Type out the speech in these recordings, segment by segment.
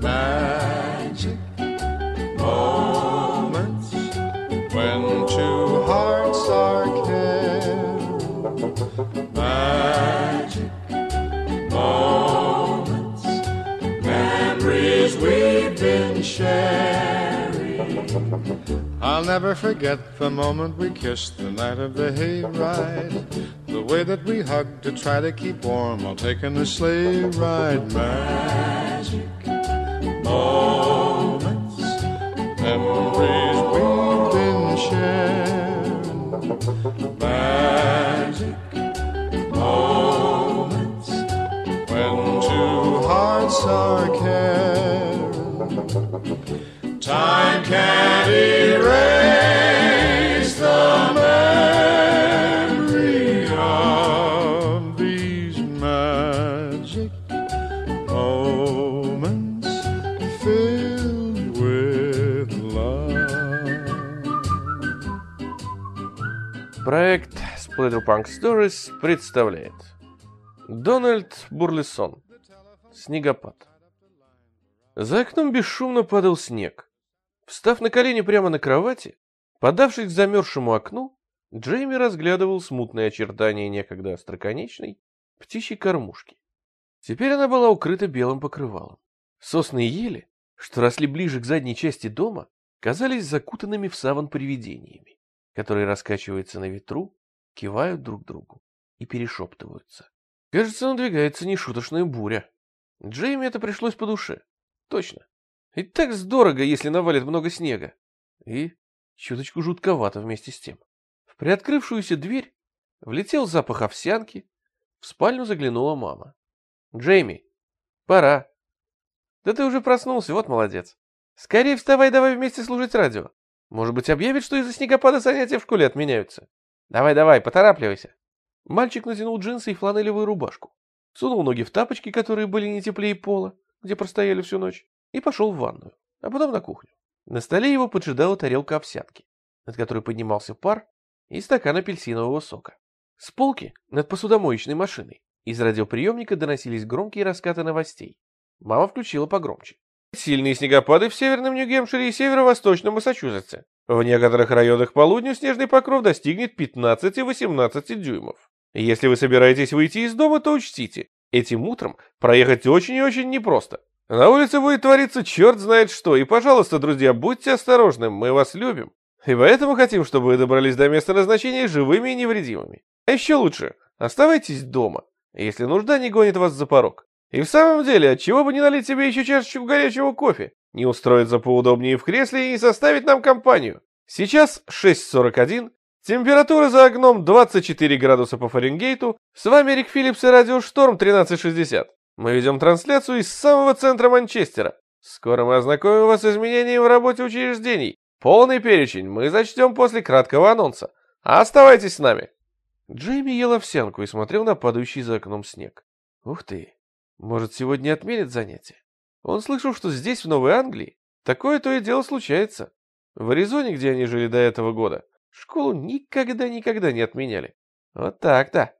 Bye. I'll never forget the moment we kissed the night of the hayride. The way that we hugged to try to keep warm while taking the sleigh ride. Magic Splatterpunk Stories представляет Дональд Бурлисон Снегопад За окном бесшумно падал снег. Встав на колени прямо на кровати, подавшись к замерзшему окну, Джейми разглядывал смутные очертания некогда остроконечной птичьей кормушки. Теперь она была укрыта белым покрывалом. Сосны и ели, что росли ближе к задней части дома, казались закутанными в саван привидениями, которые раскачиваются на ветру, кивают друг другу и перешептываются. Кажется, надвигается нешуточная буря. Джейми это пришлось по душе. Точно. И так здорово, если навалит много снега. И чуточку жутковато вместе с тем. В приоткрывшуюся дверь влетел запах овсянки. В спальню заглянула мама. «Джейми, пора». «Да ты уже проснулся, вот молодец. Скорее вставай, давай вместе служить радио. Может быть, объявит, что из-за снегопада занятия в школе отменяются. Давай-давай, поторапливайся». Мальчик натянул джинсы и фланелевую рубашку. Сунул ноги в тапочки, которые были не теплее пола, где простояли всю ночь, и пошел в ванную, а потом на кухню. На столе его поджидала тарелка овсянки, над которой поднимался пар, и стакан апельсинового сока. С полки над посудомоечной машиной из радиоприемника доносились громкие раскаты новостей. Мама включила погромче. Сильные снегопады в северном Нью-Гемпшире и северо-восточном Массачусетсе. В некоторых районах полудня снежный покров достигнет 15-18 дюймов. Если вы собираетесь выйти из дома, то учтите, этим утром проехать очень и очень непросто. На улице будет твориться черт знает что, и, пожалуйста, друзья, будьте осторожны, мы вас любим. И поэтому хотим, чтобы вы добрались до места назначения живыми и невредимыми. А еще лучше, оставайтесь дома, если нужда не гонит вас за порог. И в самом деле, отчего бы не налить себе еще чашечку горячего кофе, не устроиться поудобнее в кресле и не составить нам компанию. Сейчас 6.41, температура за окном 24 градуса по Фаренгейту, с вами Рик Филлипс и Радио Шторм 1360. Мы ведем трансляцию из самого центра Манчестера. Скоро мы ознакомим вас с изменениями в работе учреждений. Полный перечень мы зачтем после краткого анонса. Оставайтесь с нами. Джейми ел овсянку и смотрел на падающий за окном снег. Ух ты, может, сегодня отменят занятия? Он слышал, что здесь, в Новой Англии, такое то и дело случается. В Аризоне, где они жили до этого года, школу никогда-никогда не отменяли. Вот так-то.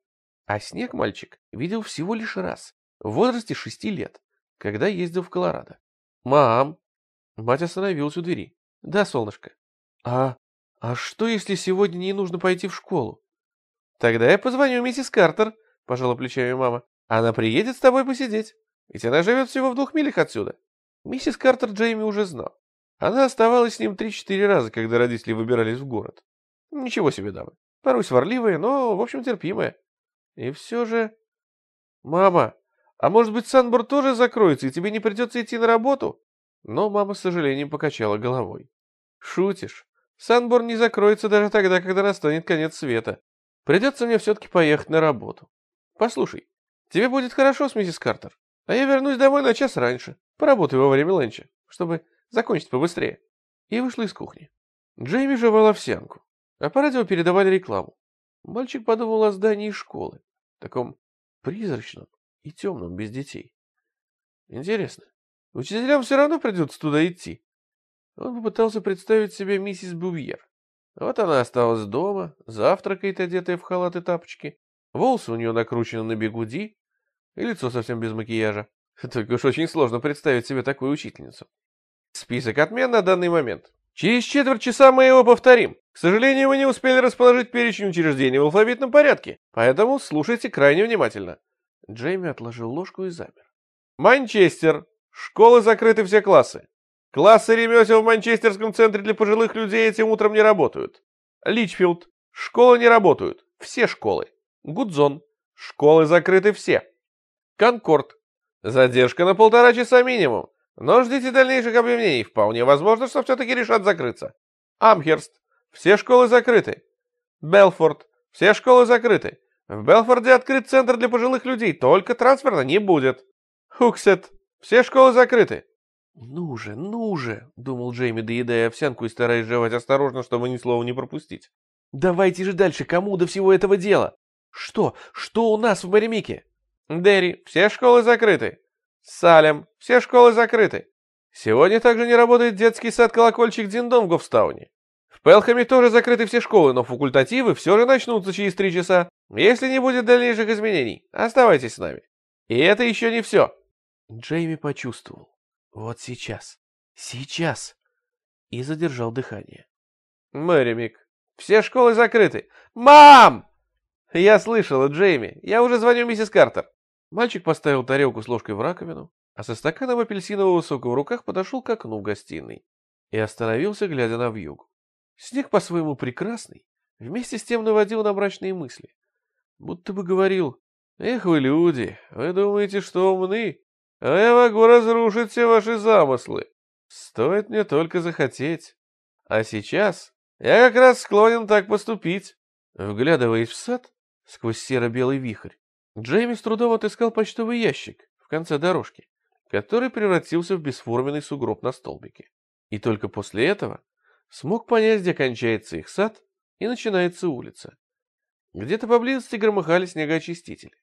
А снег мальчик видел всего лишь раз, в возрасте шести лет, когда ездил в Колорадо. «Мам!» Мать остановилась у двери. «Да, солнышко». «А... а что, если сегодня не нужно пойти в школу?» «Тогда я позвоню миссис Картер», — пожала плечами мама. «Она приедет с тобой посидеть, ведь она живет всего в двух милях отсюда». Миссис Картер Джейми уже знал. Она оставалась с ним три-четыре раза, когда родители выбирались в город. Ничего себе дамы. Порой сварливая, но, в общем, терпимая. И все же... «Мама, а может быть, Санбор тоже закроется, и тебе не придется идти на работу?» Но мама с сожалением покачала головой. «Шутишь. Санбор не закроется даже тогда, когда настанет конец света. Придется мне все-таки поехать на работу. Послушай, тебе будет хорошо с миссис Картер, а я вернусь домой на час раньше, поработаю во время ленча, чтобы закончить побыстрее». И вышла из кухни. Джейми жевал овсянку, а по радио передавали рекламу. Мальчик подумал о здании школы, таком призрачном и темном, без детей. Интересно, учителям все равно придется туда идти? Он попытался представить себе миссис Бувьер. Вот она осталась дома, завтракает, одетая в халат и тапочки. Волосы у нее накручены на бегуди, и лицо совсем без макияжа. Только уж очень сложно представить себе такую учительницу. Список отмен на данный момент. Через четверть часа мы его повторим. К сожалению, мы не успели расположить перечень учреждений в алфавитном порядке, поэтому слушайте крайне внимательно. Джейми отложил ложку и замер. Манчестер. Школы закрыты все классы. Классы ремесел в Манчестерском центре для пожилых людей этим утром не работают. Личфилд. Школы не работают. Все школы. Гудзон. Школы закрыты все. Конкорд. Задержка на полтора часа минимум. Но ждите дальнейших объявлений. Вполне возможно, что все-таки решат закрыться. Амхерст. Все школы закрыты. Белфорд. Все школы закрыты. В Белфорде открыт центр для пожилых людей, только трансфера не будет. Хуксет. Все школы закрыты. «Ну же, ну же!» — думал Джейми, доедая овсянку и стараясь жевать осторожно, чтобы ни слова не пропустить. «Давайте же дальше, кому до всего этого дела? Что? Что у нас в Маремике?» «Дерри, все школы закрыты. Салем, все школы закрыты. Сегодня также не работает детский сад-колокольчик Диндон в Гофстауне. В Пелхаме тоже закрыты все школы, но факультативы все же начнутся через три часа, если не будет дальнейших изменений. Оставайтесь с нами. И это еще не все». Джейми почувствовал. Вот сейчас. Сейчас. И задержал дыхание. Мэримик, все школы закрыты. Мам! Я слышала, Джейми. Я уже звоню миссис Картер. Мальчик поставил тарелку с ложкой в раковину, а со стаканом апельсинового сока в руках подошел к окну в гостиной и остановился, глядя на вьюгу. Снег по-своему прекрасный, вместе с тем наводил на мрачные мысли. Будто бы говорил, «Эх вы, люди, вы думаете, что умны? а я могу разрушить все ваши замыслы. Стоит мне только захотеть. А сейчас я как раз склонен так поступить. Вглядываясь в сад сквозь серо-белый вихрь, Джейми с трудом отыскал почтовый ящик в конце дорожки, который превратился в бесформенный сугроб на столбике. И только после этого смог понять, где кончается их сад и начинается улица. Где-то поблизости громыхали снегоочистители,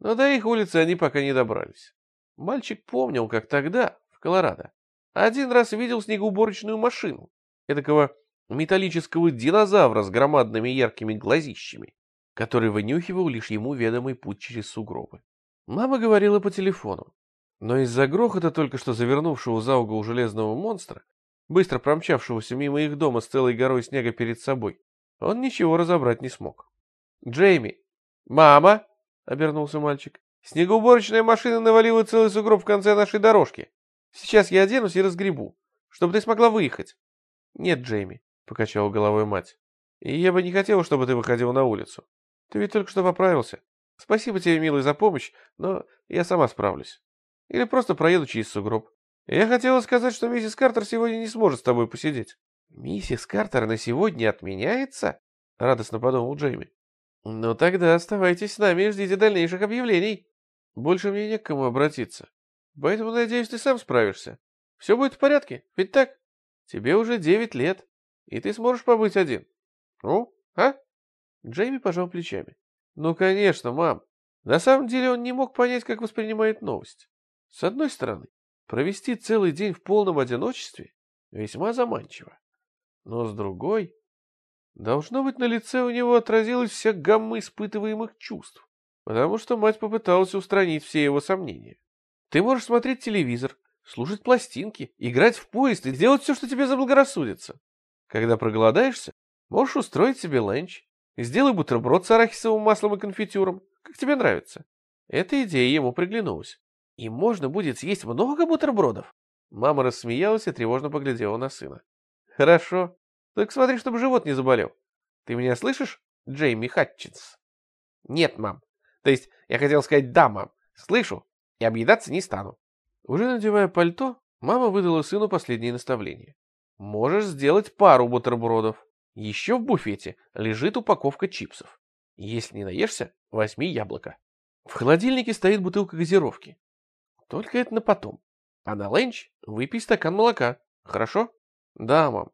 но до их улицы они пока не добрались. Мальчик помнил, как тогда, в Колорадо, один раз видел снегоуборочную машину, эдакого металлического динозавра с громадными яркими глазищами, который вынюхивал лишь ему ведомый путь через сугробы. Мама говорила по телефону, но из-за грохота только что завернувшего за угол железного монстра, быстро промчавшегося мимо их дома с целой горой снега перед собой, он ничего разобрать не смог. «Джейми!» «Мама!» — обернулся мальчик. Снегоуборочная машина навалила целый сугроб в конце нашей дорожки. Сейчас я оденусь и разгребу, чтобы ты смогла выехать. Нет, Джейми, покачала головой мать. И я бы не хотела, чтобы ты выходил на улицу. Ты ведь только что поправился. Спасибо тебе, милый, за помощь, но я сама справлюсь. Или просто проеду через сугроб. Я хотела сказать, что миссис Картер сегодня не сможет с тобой посидеть. Миссис Картер на сегодня отменяется? Радостно подумал Джейми. Ну тогда оставайтесь с нами и ждите дальнейших объявлений. Больше мне не к кому обратиться. Поэтому, надеюсь, ты сам справишься. Все будет в порядке, ведь так? Тебе уже девять лет, и ты сможешь побыть один. Ну, а? Джейми пожал плечами. Ну, конечно, мам. На самом деле он не мог понять, как воспринимает новость. С одной стороны, провести целый день в полном одиночестве весьма заманчиво. Но с другой, должно быть, на лице у него отразилась вся гамма испытываемых чувств потому что мать попыталась устранить все его сомнения. Ты можешь смотреть телевизор, слушать пластинки, играть в поезд и делать все, что тебе заблагорассудится. Когда проголодаешься, можешь устроить себе ланч. Сделай бутерброд с арахисовым маслом и конфитюром, как тебе нравится. Эта идея ему приглянулась. И можно будет съесть много бутербродов. Мама рассмеялась и тревожно поглядела на сына. Хорошо. Только смотри, чтобы живот не заболел. Ты меня слышишь, Джейми Хатчинс? Нет, мам. То есть я хотел сказать «да, мам, слышу, и объедаться не стану». Уже надевая пальто, мама выдала сыну последнее наставление. «Можешь сделать пару бутербродов. Еще в буфете лежит упаковка чипсов. Если не наешься, возьми яблоко. В холодильнике стоит бутылка газировки. Только это на потом. А на ленч выпей стакан молока. Хорошо? Да, мам.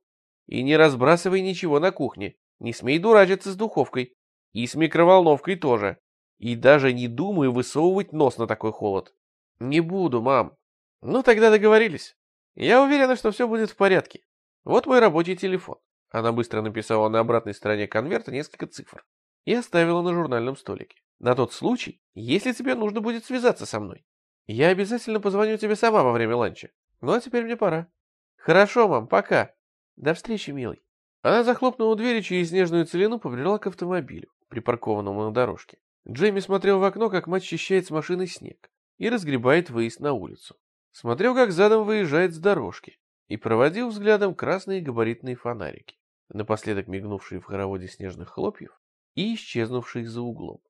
И не разбрасывай ничего на кухне. Не смей дурачиться с духовкой. И с микроволновкой тоже. И даже не думаю высовывать нос на такой холод. Не буду, мам. Ну, тогда договорились. Я уверена, что все будет в порядке. Вот мой рабочий телефон. Она быстро написала на обратной стороне конверта несколько цифр и оставила на журнальном столике. На тот случай, если тебе нужно будет связаться со мной. Я обязательно позвоню тебе сама во время ланча. Ну а теперь мне пора. Хорошо, мам, пока. До встречи, милый. Она захлопнула дверь и через снежную целину побрела к автомобилю, припаркованному на дорожке. Джейми смотрел в окно, как мать счищает с машины снег и разгребает выезд на улицу. Смотрел, как задом выезжает с дорожки и проводил взглядом красные габаритные фонарики, напоследок мигнувшие в хороводе снежных хлопьев и исчезнувшие за углом.